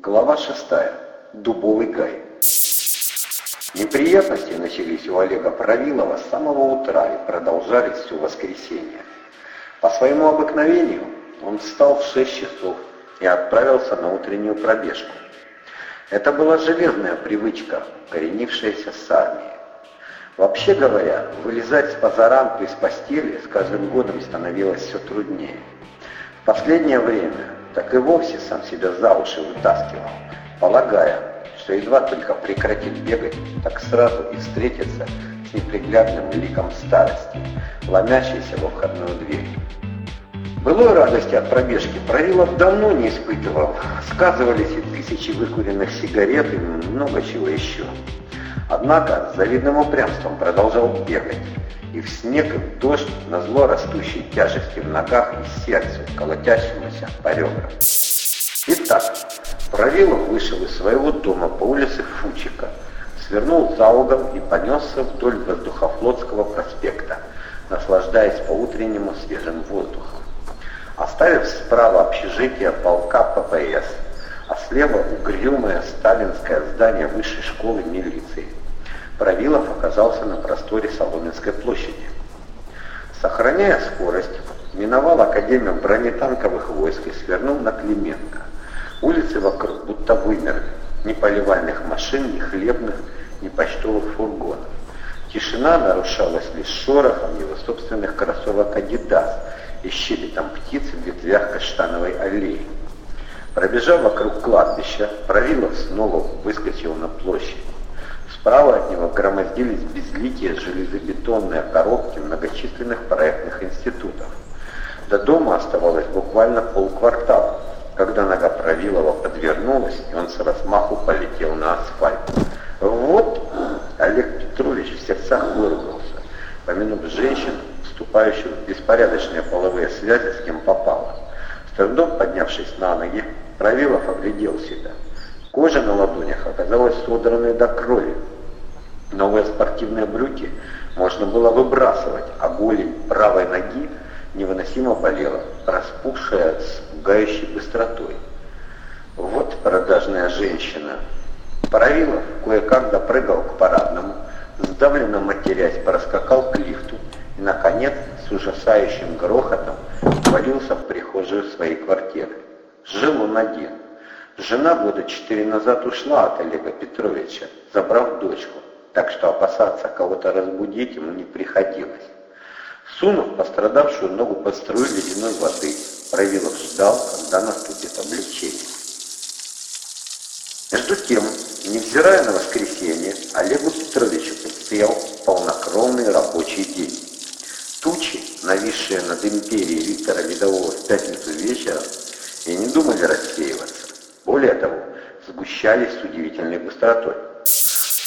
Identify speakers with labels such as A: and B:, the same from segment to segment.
A: Глава 6. Дубовый гай. Неприятности начались у Олега Правилова с самого утра и продолжались все воскресенье. По своему обыкновению он встал в 6 часов и отправился на утреннюю пробежку. Это была железная привычка, коренившаяся с армии. Вообще говоря, вылезать с позаранку из постели с каждым годом становилось все труднее. В последнее время так и вовсе сам себя за уши вытаскивал, полагая, что едва только прекратит бегать, так сразу и встретится с неприглядным ликом старости, ломящейся во входную дверь. Былой радости от пробежки Правилов давно не испытывал. Сказывались и тысячи выкуренных сигарет и много чего еще. Однако с завидным упрямством продолжал бегать. И в снег, и в дождь, на зло растущей тяжести в ногах и сердце, колотящемуся по ребрам. Итак, Правилов вышел из своего дома по улице Фучика, свернул за угол и понесся вдоль Воздухофлотского проспекта, наслаждаясь по-утреннему свежим воздухом. Оставив справа общежитие полка ППС, а слева угрюмое сталинское здание высшей школы милиции, Правилов оказался на просторе Соломенской площади. Сохраняя скорость, миновал Академию бронетанковых войск и свернул на Клименко. Улицы вокруг будто вымерли. Ни поливальных машин, ни хлебных, ни почтовых фургонов. Тишина нарушалась лишь шорохом его собственных кроссовок «Адидас» и щебетом птиц в ветвях каштановой аллеи. Пробежав вокруг кладбища, Правилов снова выскочил на площадь. Справа от него громоздились безликие железобетонные коробки многочисленных проектных институтов. До дома оставалось буквально полквартала, когда нога Правилова подвернулась, и он с размаху полетел на асфальт. Вот Олег Петрович в сердцах выругался, помянув женщин, вступающих в беспорядочные половые связи с кем попало. С трудом поднявшись на ноги, Правилов оглядел себя. Кожа на ладонях оказалась содранной до крови. Новые спортивные брюки можно было выбрасывать, а голень правой ноги невыносимо болела, распухшая с пугающей быстротой. Вот продажная женщина. Паравилов кое-как допрыгал к парадному, сдавленно матерясь, проскакал к лифту и, наконец, с ужасающим грохотом свалился в прихожую своей квартиры. Жил он один. Жена года четыре назад ушла от Олега Петровича, забрав дочку, так что опасаться кого-то разбудить ему не приходилось. Сунув пострадавшую ногу под струю ледяной воды, Правилов ждал, когда наступит облегчение. Между тем, невзирая на воскресенье, Олегу Петровичу предстоял полнокровный рабочий день. Тучи, нависшие над империей Виктора Ледового в пятницу вечером, и не думали рассеиваться. Более того, сгущались с удивительной быстротой.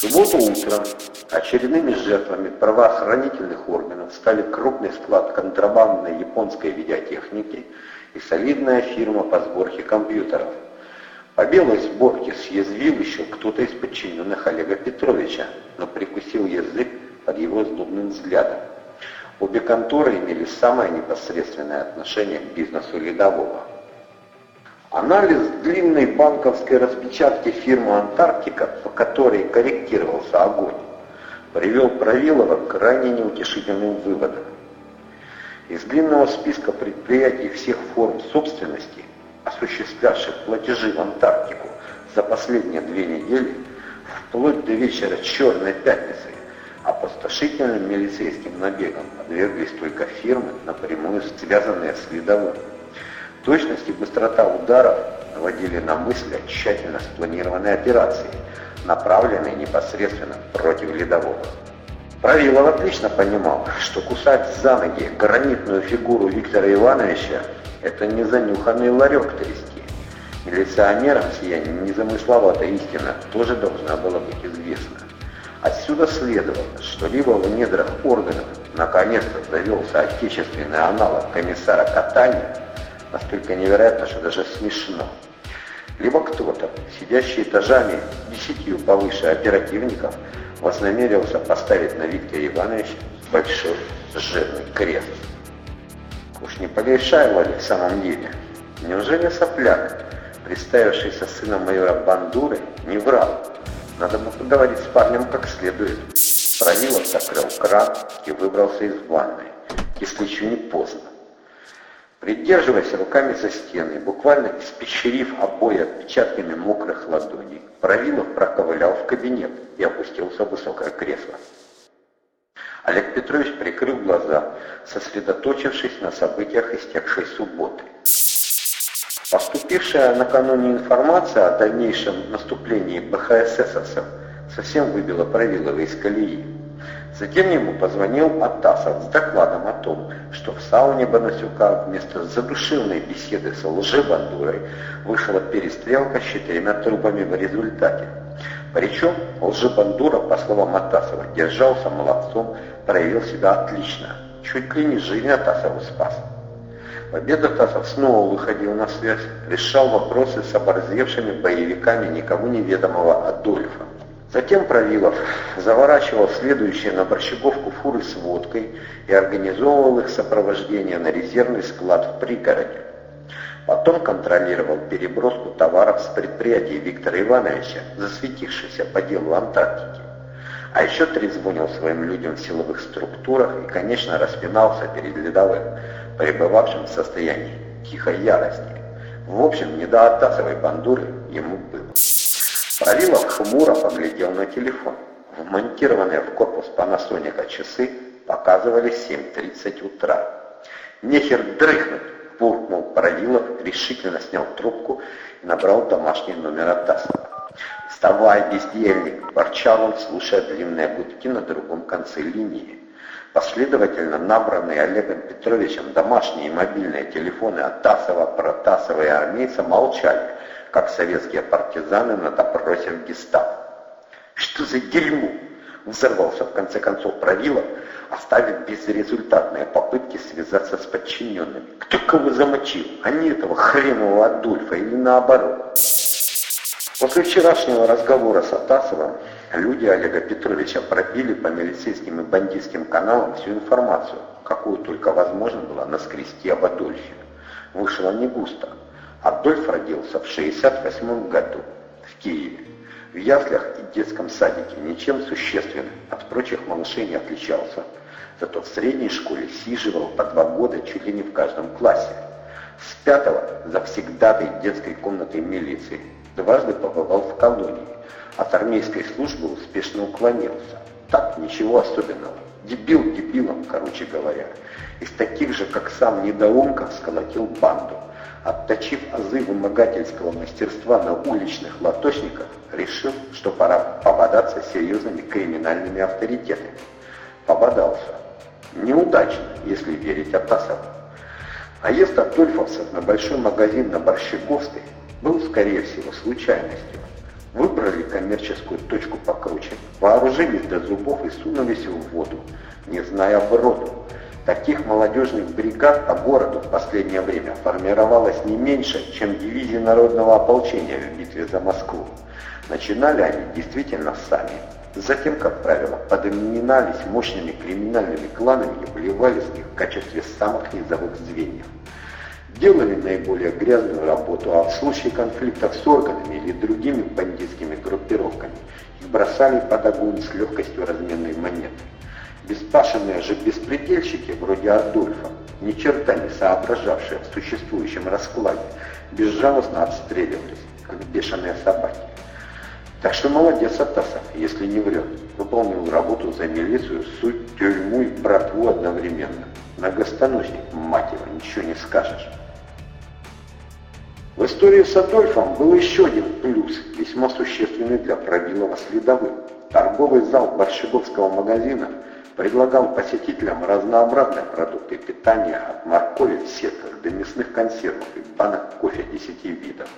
A: Субботу утром очередными жертвами правоохранительных органов стали крупный склад контрабандной японской видеотехники и солидная фирма по сборке компьютеров. По белой сборке съязвил еще кто-то из подчиненных Олега Петровича, но прикусил язык под его злобным взглядом. Обе конторы имели самое непосредственное отношение к бизнесу Ледового. Анализ длинной банковской распечатки фирмы «Антарктика», по которой корректировался огонь, привел Правилова к крайне неутешительным выводам. Из длинного списка предприятий всех форм собственности, осуществлявших платежи в Антарктику за последние две недели, вплоть до вечера Черной Пятницы, опустошительным милицейским набегом подверглись только фирмы, напрямую связанные с Ледовым. Точность и быстрота ударов наводили на мысль о тщательно спланированной операции, направленной непосредственно против ледового. Правилов отлично понимал, что кусать за ноги гранитную фигуру Виктора Ивановича – это не занюханный ларек трясти. Милиционерам сия незамысловатая истина тоже должна была быть известна. Отсюда следовало, что либо в недрах органов наконец-то завелся отечественный аналог комиссара Катания, настолько невероятно, что даже смешно. Либо кто-то, сидящий этажами десятью повыше оперативников, вознамерился поставить на Виктора Ивановича большой жирный крест. Уж не Полейшаева ли в самом деле? Неужели сопляк, представившийся сыном майора Бандуры, не врал. Надо бы поговорить с парнем как следует. Правилов закрыл кран и выбрался из ванной, если еще не поздно. Придерживаясь руками за стены, буквально испещерив обои отпечатками мокрых ладоней, Правилов проковылял в кабинет и опустился в высокое кресло. Олег Петрович прикрыл глаза, сосредоточившись на событиях истекшей субботы. Поступившая накануне информация о дальнейшем наступлении БХССовцев совсем выбила Правилова из колеи. Затем ему позвонил Атасов с докладом о том, что в сауне Бонасюка вместо задушевной беседы с лжебандурой вышла перестрелка с четырьмя трубами в результате. Причем лжебандура, по словам Атасова, держался молодцом, проявил себя отлично. Чуть ли не жизнь Атасову спас. Победа Тасов снова выходил на связь, решал вопросы с оборзевшими боевиками никому неведомого Адольфа. Затем Правилов заворачивал следующие на Борщаговку фуры с водкой и организовывал их сопровождение на резервный склад в пригороде. Потом контролировал переброску товаров с предприятий Виктора Ивановича, засветившихся по делу Антарктики. А еще трезвонил своим людям в силовых структурах и, конечно, распинался перед ледовым, пребывавшим в состоянии тихой ярости. В общем, не до Атасовой бандуры ему было. Правилов хмуро поглядел на телефон. Вмонтированные в корпус Panasonic часы показывали 7.30 утра. «Нехер дрыхнуть!» – буркнул Правилов, решительно снял трубку и набрал домашний номер Атасова. «Вставай, бездельник!» – ворчал он, слушая длинные гудки на другом конце линии. Последовательно набранные Олегом Петровичем домашние и мобильные телефоны Атасова, Протасова и армейца молчали, как советские партизаны на допросе в гестапо. «Что за дерьмо?» — взорвался в конце концов Правилов, оставив безрезультатные попытки связаться с подчиненными. «Кто кого замочил? Они этого хренового Адольфа или наоборот?» После вчерашнего разговора с Атасовым люди Олега Петровича пробили по милицейским и бандитским каналам всю информацию, какую только возможно было наскрести об Адольфе. Вышло не густо. Адольф родился в 68 году в Киеве. В яслях и детском садике ничем существенным от прочих малышей не отличался. Зато в средней школе сиживал по два года чуть ли не в каждом классе. С пятого завсегдатой детской комнаты милиции дважды побывал в колонии. От армейской службы успешно уклонился. Так, ничего особенного. Дебил дебилом, короче говоря. Из таких же, как сам недоумков, сколотил банду. Отточив азы вымогательского мастерства на уличных лоточниках, решил, что пора пободаться серьезными криминальными авторитетами. Пободался. Неудачно, если верить Атасову. Наезд Адольфовцев на большой магазин на Борщаговской был, скорее всего, случайностью. Выбрали коммерческую точку покруче, вооружились до зубов и сунулись в воду, не зная оборону. Таких молодежных бригад по городу в последнее время формировалось не меньше, чем дивизии народного ополчения в битве за Москву. Начинали они действительно сами. Затем, как правило, подоминались мощными криминальными кланами и вливались в них в качестве самых низовых звеньев. Делали наиболее грязную работу, а в случае конфликтов с органами или другими бандитскими группировками их бросали под огонь с легкостью разменной монеты. Беспашенные же беспредельщики, вроде Адольфа, ни черта не соображавшие в существующем раскладе, безжалостно отстреливались, как бешеные собаки. Так что молодец Атасов, если не врет. Выполнил работу за милицию, суть, тюрьму и братву одновременно. Многостаночник, мать его, ничего не скажешь. В истории с Адольфом был еще один плюс, весьма существенный для Пробилова следовым. Торговый зал Борщеговского магазина – предлагал посетителям разнообразные продукты питания от моркови в сетках до мясных консервов и банок кофе 10 видов.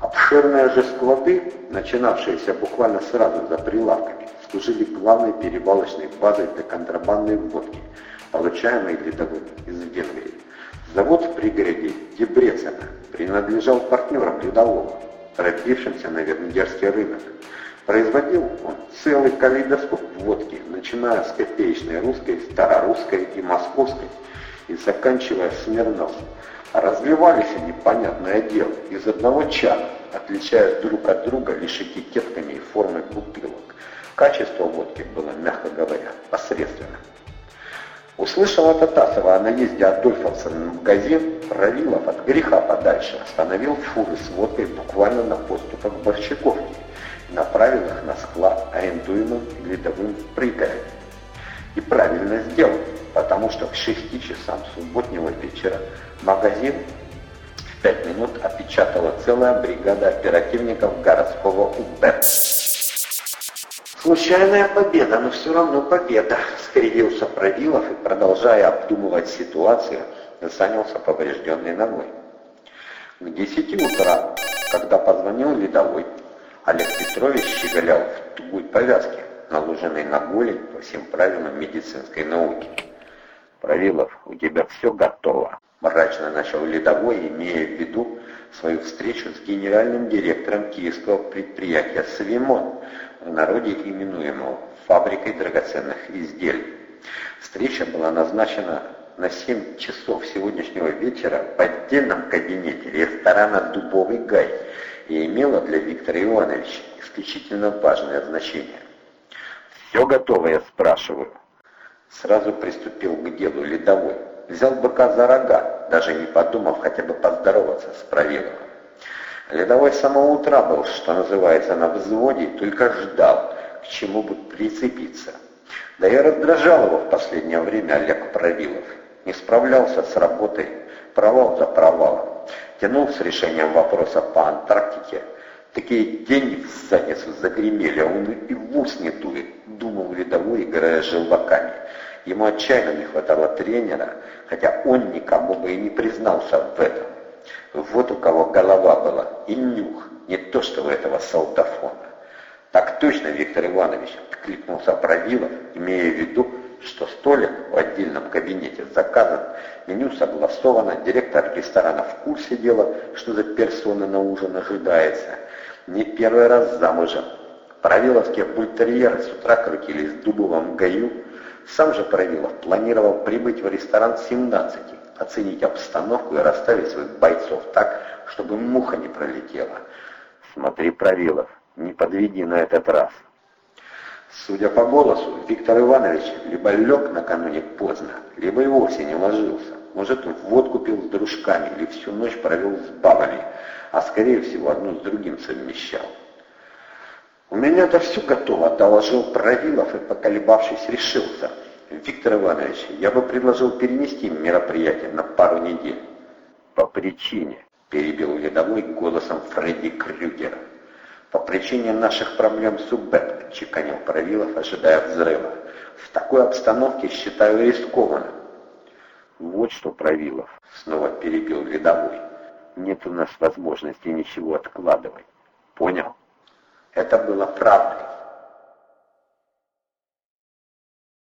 A: Обширные же склады, начинавшиеся буквально сразу за прилавками, служили главной перевалочной базой для контрабандной водки, получаемой ледовым из Венгрии. Завод в пригороде Дебрецена принадлежал партнерам ледового, пробившимся на венгерский рынок. Производил он целый калейдоскоп водки, начиная с копеечной русской, старорусской и московской, и заканчивая Смирнов. Развивались они, понятное дело, из одного чана, отличаясь друг от друга лишь этикетками и формой бутылок. Качество водки было, мягко говоря, посредственным. От Атасова о наезде Адольфовца на магазин, Равилов от греха подальше остановил фуры с водкой буквально на подступах к Борщаковке направил их на склад, арендуемым ледовым пригородом. И правильно сделал, потому что к 6 часам субботнего вечера магазин в 5 минут опечатала целая бригада оперативников городского УБ. Случайная победа, но все равно победа, скривился Провилов и, продолжая обдумывать ситуацию, занялся поврежденной ногой. К 10 утра, когда позвонил ледовой, Олег Петрович щеголял в тугой повязке, наложенной на голень по всем правилам медицинской науки. «Провилов, у тебя все готово», — мрачно начал ледовой, имея в виду свою встречу с генеральным директором киевского предприятия «Свимон», в народе именуемого «фабрикой драгоценных изделий». Встреча была назначена на 7 часов сегодняшнего вечера в отдельном кабинете ресторана «Дубовый гай» и имела для Виктора Ивановича исключительно важное значение. «Все готово, я спрашиваю?» Сразу приступил к делу ледовой. Взял быка за рога, даже не подумав хотя бы поздороваться с Провиловым. Ледовой с самого утра был, что называется, на взводе, только ждал, к чему бы прицепиться. Да и раздражал его в последнее время Олег Провилов. Не справлялся с работой, провал за провалом. Тянул с решением вопроса по Антарктике. Такие деньги в задницу загремели, а он и в ус не дует, думал Ледовой, играя желваками. Ему отчаянно не хватало тренера, хотя он никому бы и не признался в этом. Вот у кого голова была и нюх, не то что у этого солдафона. Так точно, Виктор Иванович, откликнулся Провилов, имея в виду, что столик в отдельном кабинете заказан, меню согласовано, директор ресторана в курсе дела, что за персона на ужин ожидается. Не первый раз замужем. Провиловские бультерьеры с утра крутились в дубовом гаю. Сам же Провилов планировал прибыть в ресторан 17 оценить обстановку и расставить своих бойцов так, чтобы муха не пролетела. Смотри, Провилов, не подведи на этот раз. Судя по голосу, Виктор Иванович либо лег накануне поздно, либо и вовсе не ложился. Может, водку пил с дружками или всю ночь провел с бабами, а скорее всего одно с другим совмещал. «У меня-то все готово», — доложил Провилов и, поколебавшись, решился — Виктор Иванович, я бы предложил перенести мероприятие на пару недель. По причине, перебил ледовой голосом Фредди Крюгера. По причине наших проблем с УБЭП, Правилов, ожидая взрыва. В такой обстановке считаю рискованным. Вот что, Правилов, снова перебил ледовой. Нет у нас возможности ничего откладывать. Понял? Это было правдой.